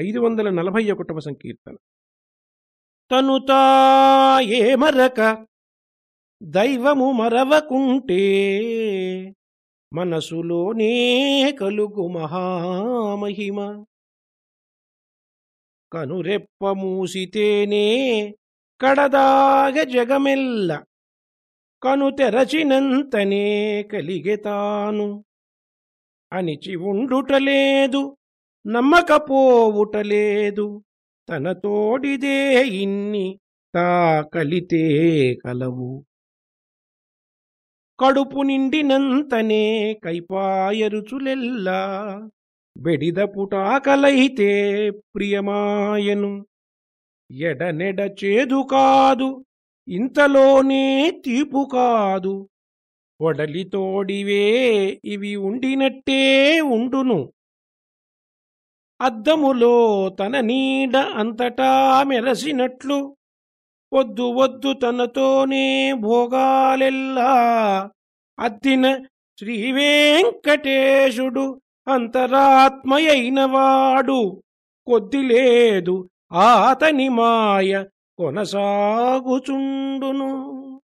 ఐదు వందల నలభై ఒకటవ సంకీర్తన. తనుతా ఏమరక దైవము మరవకుంటే మనసులోనే కలుగు మహామహిమ. కనురెప్ప మూసితేనే కడదాగ జగమెల్ల. కను తెరచినంతనే కలిగెతాను అనిచి ఉండుటలేదు నమ్మకపోవుటలేదు తన తోడిదే ఇన్ని తా కలితే కలవు. కడుపు నిండినంతనే కైపాయరుచులెల్లా. బెడిద పుటాకలైతే ప్రియమాయను. ఎడనెడ చేదు కాదు. ఇంతలోనే తీపు కాదు. ఒడలితోడివే ఇవి ఉండినట్టే ఉండును. అద్దములో తన నీడ అంతటా మెరసినట్లు. వద్దు వద్దు తనతోనే భోగాలెల్లా. అద్దిన శ్రీవేంకటేశుడు అంతరాత్మయైనవాడు. కొద్దిలేదు ఆతని మాయ కొనసాగుచుండును.